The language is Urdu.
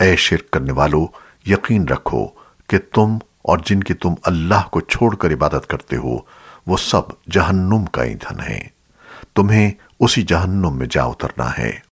اے شرک کرنے والو، یقین رکھو کہ تم اور جن کی تم اللہ کو چھوڑ کر عبادت کرتے ہو، وہ سب جہنم کا ایندھن ہیں۔ تمہیں اسی جہنم میں جا اترنا ہے۔